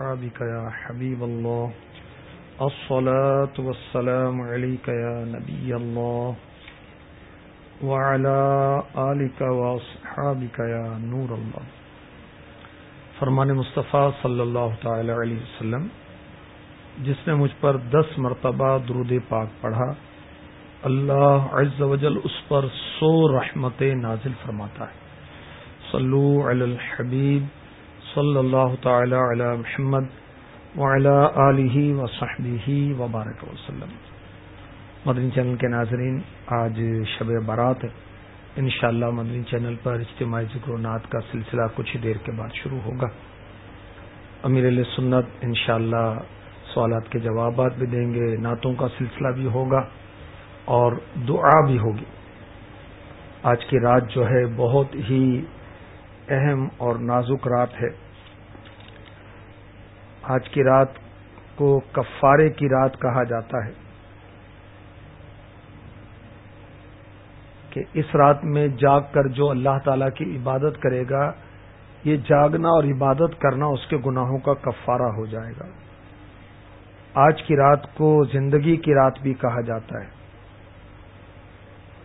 وأصحابك يا حبيب الله. الصلاة والسلام عليك يا نبي الله. وعلى آلك وأصحابك يا نور الله. فرمان مصطفیٰ صلی اللہ تعالی علیہ وسلم، جس نے مجھ پر دس مرتبہ درود پاک پڑھا، اللہ عز و جل اس پر سو رحمت نازل فرماتا ہے۔ صلو علی الحبیب صلی اللہ تعالی علی محمد وعلی آلہ وصحبہ وبارک وسلم۔ مدنی چینل کے ناظرین، آج شب بارات انشاءاللہ مدنی چینل پر اجتماعی ذکر و نعت کا سلسلہ کچھ ہی دیر کے بعد شروع ہوگا۔ امیر علیہ سنت انشاءاللہ سوالات کے جوابات بھی دیں گے، نعتوں کا سلسلہ بھی ہوگا اور دعا بھی ہوگی۔ آج کی رات جو ہے بہت ہی اہم اور نازک رات ہے۔ آج کی رات کو کفارے کی رات کہا جاتا ہے کہ اس رات میں جاگ کر جو اللہ تعالی کی عبادت کرے گا، یہ جاگنا اور عبادت کرنا اس کے گناہوں کا کفارہ ہو جائے گا۔ آج کی رات کو زندگی کی رات بھی کہا جاتا ہے۔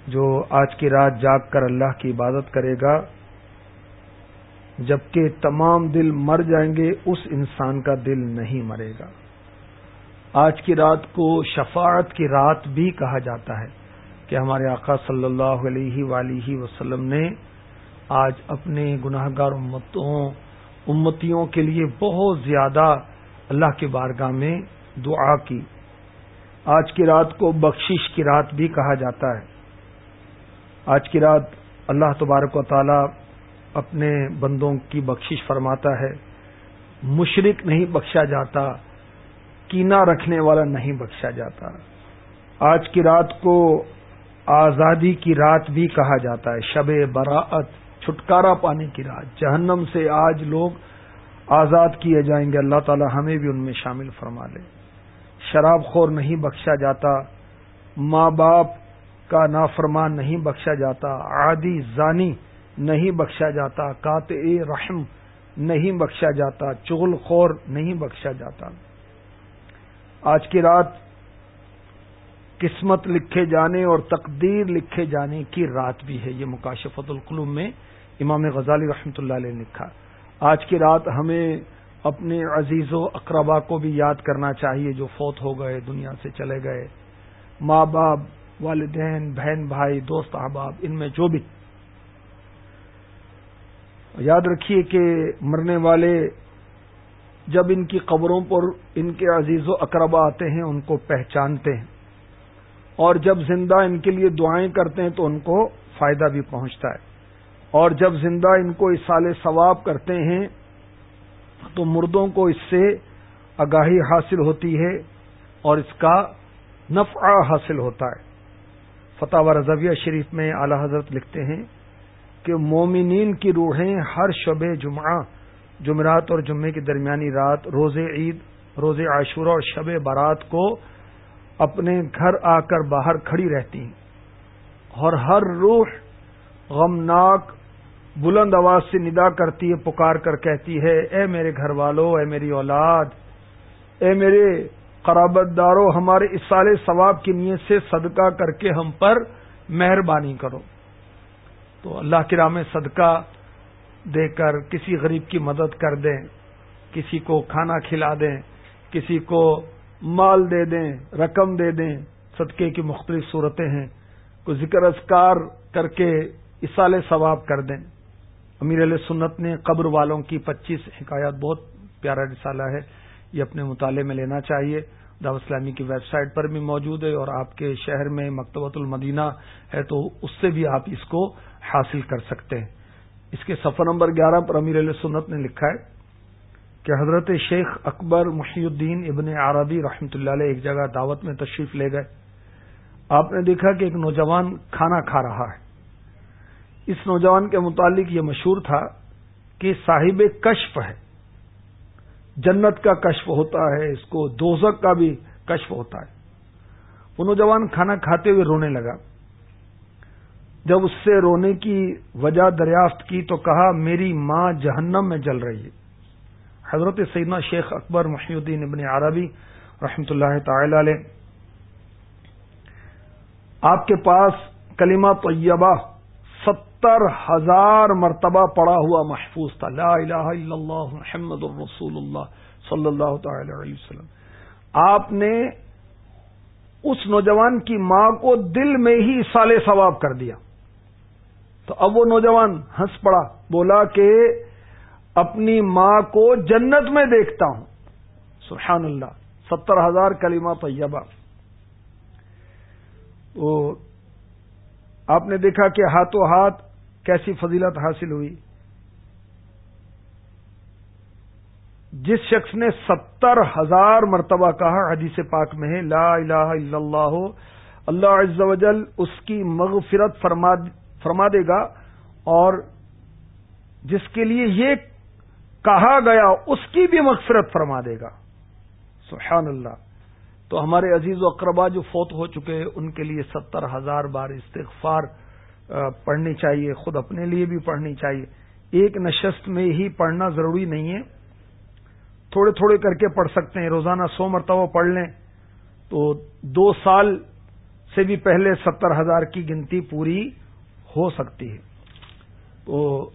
جو آج کی رات جاگ کر اللہ کی عبادت کرے گا جبکہ تمام دل مر جائیں گے، اس انسان کا دل نہیں مرے گا۔ آج کی رات کو شفاعت کی رات بھی کہا جاتا ہے کہ ہمارے آقا صلی اللہ علیہ ولیہ وسلم نے آج اپنے گناہ گار امتوں، امتیوں کے لیے بہت زیادہ اللہ کے بارگاہ میں دعا کی۔ آج کی رات کو بخشش کی رات بھی کہا جاتا ہے۔ آج کی رات اللہ تبارک و تعالی اپنے بندوں کی بخشش فرماتا ہے۔ مشرق نہیں بخشا جاتا کینا رکھنے والا نہیں بخشا جاتا۔ آج کی رات کو آزادی کی رات بھی کہا جاتا ہے۔ شب براعت، چھٹکارا پانے کی رات۔ جہنم سے آج لوگ آزاد کیے جائیں گے۔ اللہ تعالی ہمیں بھی ان میں شامل فرما لے۔ شراب خور نہیں بخشا جاتا، ماں باپ کا نافرمان نہیں بخشا جاتا۔ عادی، زانی نہیں بخشا جاتا کات رحم نہیں بخشا جاتا، چغل خور نہیں بخشا جاتا۔ آج کی رات قسمت لکھے جانے اور تقدیر لکھے جانے کی رات بھی ہے۔ یہ مکاشفت القلوم میں امام غزالی رحمۃ اللہ علیہ نے لکھا۔ آج کی رات ہمیں اپنے عزیز و اقربا کو بھی یاد کرنا چاہیے جو فوت ہو گئے، دنیا سے چلے گئے۔ ماں باپ، والدین، بہن بھائی، دوست احباب، ان میں جو بھی یاد رکھیے کہ مرنے والے جب ان کی قبروں پر ان کے عزیز و اقربا آتے ہیں، ان کو پہچانتے ہیں۔ اور جب زندہ ان کے لیے دعائیں کرتے ہیں تو ان کو فائدہ بھی پہنچتا ہے۔ اور جب زندہ ان کو اس سال ثواب کرتے ہیں تو مردوں کو اس سے آگاہی حاصل ہوتی ہے اور اس کا نفع حاصل ہوتا ہے۔ فتح و رضویہ شریف میں اعلی حضرت لکھتے ہیں کہ مومنین کی روحیں ہر شب جمعہ، جمعرات اور جمعے کی درمیانی رات روز عید روز عاشورہ اور شب بارات کو اپنے گھر آ کر باہر کھڑی رہتی ہیں۔ اور ہر روح غمناک، بلند آواز سے ندا کرتی ہے، پکار کر کہتی ہے، اے میرے گھر والوں اے میری اولاد، اے میرے قرابت دارو، ہمارے اس سال ثواب کی نیت سے صدقہ کر کے ہم پر مہربانی کرو۔ تو اللہ کی راہ میں صدقہ دے کر کسی غریب کی مدد کر دیں، کسی کو کھانا کھلا دیں، کسی کو مال دے دیں، رقم دے دیں، صدقے کی مختلف صورتیں ہیں۔ کوئی ذکر اذکار کر کے اصال ثواب کر دیں۔ امیر علیہ سنت نے قبر والوں کی پچیس حکایات، بہت پیارا رسالہ ہے، یہ اپنے مطالعے میں لینا چاہیے۔ دعوت اسلامی کی ویب سائٹ پر بھی موجود ہے اور آپ کے شہر میں مکتبۃ المدینہ ہے تو اس سے بھی آپ اس کو حاصل کر سکتے ہیں۔ اس کے سفر نمبر گیارہ پر امیر علیہ سنت نے لکھا ہے کہ حضرت شیخ اکبر محی الدین ابن عربی رحمۃ اللہ علیہ ایک جگہ دعوت میں تشریف لے گئے۔ آپ نے دیکھا کہ ایک نوجوان کھانا کھا رہا ہے۔ اس نوجوان کے متعلق یہ مشہور تھا کہ صاحب کشف ہے۔ جنت کا کشف ہوتا ہے، اس کو دوزک کا بھی کشف ہوتا ہے۔ وہ نوجوان کھانا کھاتے ہوئے رونے لگا۔ جب اس سے رونے کی وجہ دریافت کی تو کہا، میری ماں جہنم میں جل رہی ہے۔ حضرت سیدنا شیخ اکبر محی الدین ابن عربی رحمۃ اللہ تعالی علیہ، آپ کے پاس کلمہ طیبہ ستر ہزار مرتبہ پڑا ہوا محفوظ تھا۔ لا الہ الا اللہ، محمد الرسول اللہ صلی اللہ تعالی علیہ وسلم۔ آپ نے اس نوجوان کی ماں کو دل میں ہی سال ثواب کر دیا۔ تو اب وہ نوجوان ہنس پڑا، بولا کہ اپنی ماں کو جنت میں دیکھتا ہوں۔ سبحان اللہ، ستر ہزار کلمہ طیبہ۔ تو آپ نے دیکھا کہ ہاتھوں ہاتھ کیسی فضیلت حاصل ہوئی؟ جس شخص نے ستر ہزار مرتبہ کہا حدیث پاک میں ہے، لا الہ الا اللہ اللہ عز و جل اس کی مغفرت فرما دے گا اور جس کے لیے یہ کہا گیا، اس کی بھی مغفرت فرما دے گا۔ سبحان اللہ۔ تو ہمارے عزیز و اقربا جو فوت ہو چکے ہیں، ان کے لیے ستر ہزار بار استغفار پڑھنی چاہیے، خود اپنے لیے بھی پڑھنی چاہیے۔ ایک نشست میں ہی پڑھنا ضروری نہیں ہے۔ تھوڑے تھوڑے کر کے پڑھ سکتے ہیں، روزانہ سو مرتبہ پڑھ لیں۔ تو دو سال سے بھی پہلے ستر ہزار کی گنتی پوری ہو سکتی ہے۔ تو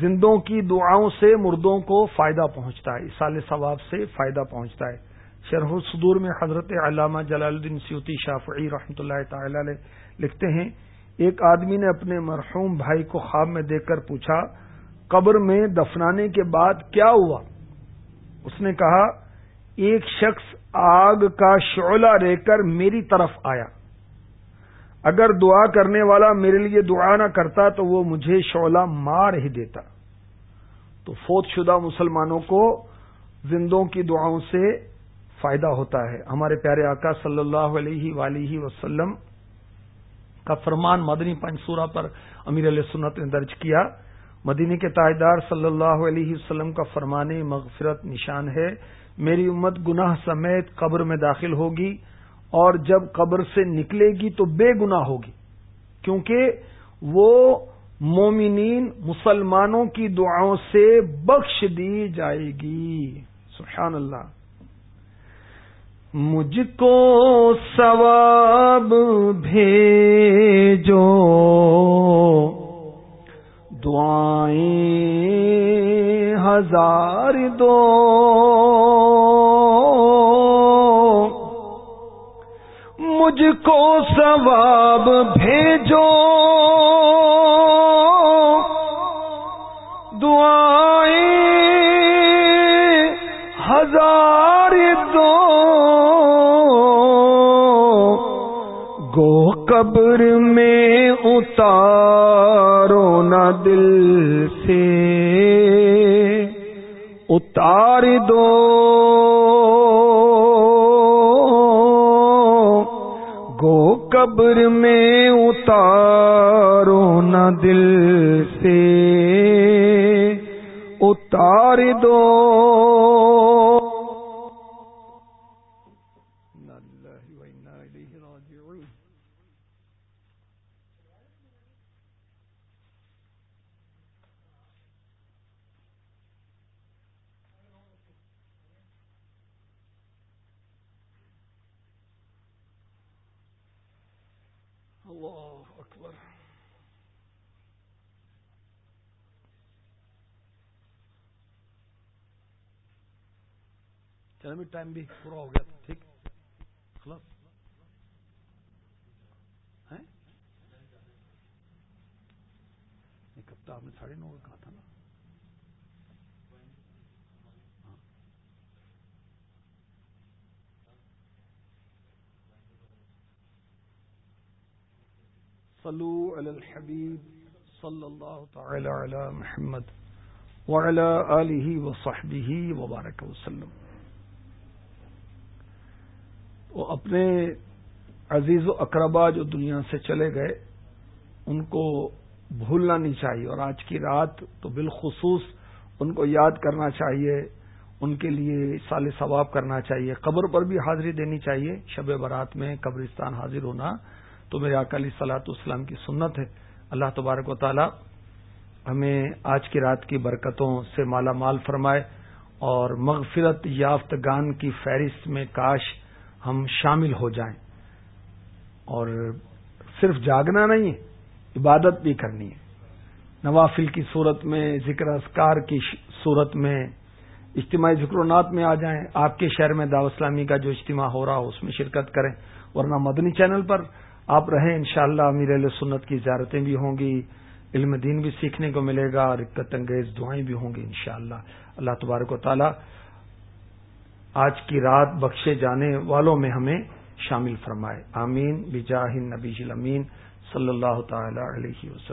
زندوں کی دعاؤں سے مردوں کو فائدہ پہنچتا ہے اسال ثواب سے فائدہ پہنچتا ہے۔ شرح الصدور میں حضرت علامہ جلال الدین سیوتی شافعی رحمۃ اللہ تعالی علیہ لکھتے ہیں ایک آدمی نے اپنے مرحوم بھائی کو خواب میں دیکھ کر پوچھا، قبر میں دفنانے کے بعد کیا ہوا؟ اس نے کہا، ایک شخص آگ کا شعلہ رہ کر میری طرف آیا۔ اگر دعا کرنے والا میرے لیے دعا نہ کرتا تو وہ مجھے شعلہ مار ہی دیتا۔ تو فوت شدہ مسلمانوں کو زندوں کی دعاؤں سے فائدہ ہوتا ہے۔ ہمارے پیارے آقا صلی اللہ علیہ ولیہ وسلم کا فرمان مدنی پنسورا پر امیر علیہ سنت نے درج کیا۔ مدینی کے تاجدار صلی اللہ علیہ وسلم کا فرمان مغفرت نشان ہے۔ میری امت گناہ سمیت قبر میں داخل ہوگی اور جب قبر سے نکلے گی تو بے گناہ ہوگی۔ کیونکہ وہ مومنین مسلمانوں کی دعاؤں سے بخش دی جائے گی۔ سبحان اللہ۔ مجھ کو ثواب بھیجو۔ دعائیں ہزار دو۔ مجھ کو ثواب بھیجو۔ دعائیں ہزار دو۔ قبر میں اتارو نہ دل سے۔ اتار دو۔ گو قبر میں اتارو نہ دل سے۔ اتار دو۔ چلے ٹائم بھی پورا ہو گیا، ٹھیک۔ خلاص۔ ایک ہفتہ آپ نے ساڑھے نو کہا تھا نا۔ صلو علی الحبیب صلی اللہ تعالی علی محمد وعلى آلہ وصحبہ وبارک وسلم۔ وہ اپنے عزیز و اقربا جو دنیا سے چلے گئے، ان کو بھولنا نہیں چاہیے۔ اور آج کی رات تو بالخصوص ان کو یاد کرنا چاہیے، ان کے لیے سال ثواب کرنا چاہیے۔ قبر پر بھی حاضری دینی چاہیے، شب برات میں قبرستان حاضر ہونا۔ تو میرے اکالی سلاط اسلام کی سنت ہے۔ اللہ تبارک و تعالی ہمیں آج کی رات کی برکتوں سے مالا مال فرمائے اور مغفرت یافتگان کی فہرست میں کاش ہم شامل ہو جائیں۔ اور صرف جاگنا نہیں ہے عبادت بھی کرنی ہے۔ نوافل کی صورت میں، ذکر اسکار کی صورت میں، اجتماعی ذکر و نات میں آ جائیں۔ آپ کے شہر میں دعوت اسلامی کا جو اجتماع ہو رہا ہو، اس میں شرکت کریں۔ ورنہ مدنی چینل پر آپ رہیں، انشاءاللہ امیر علیہ سنت کی زیارتیں بھی ہوں گی، علم دین بھی سیکھنے کو ملے گا، اور رکت انگیز دعائیں بھی ہوں گی، انشاءاللہ۔ اللہ تبارک و تعالی آج کی رات بخشے جانے والوں میں ہمیں شامل فرمائے۔ آمین۔ بجاہ نبی امین صلی اللہ تعالی علیہ وسلم۔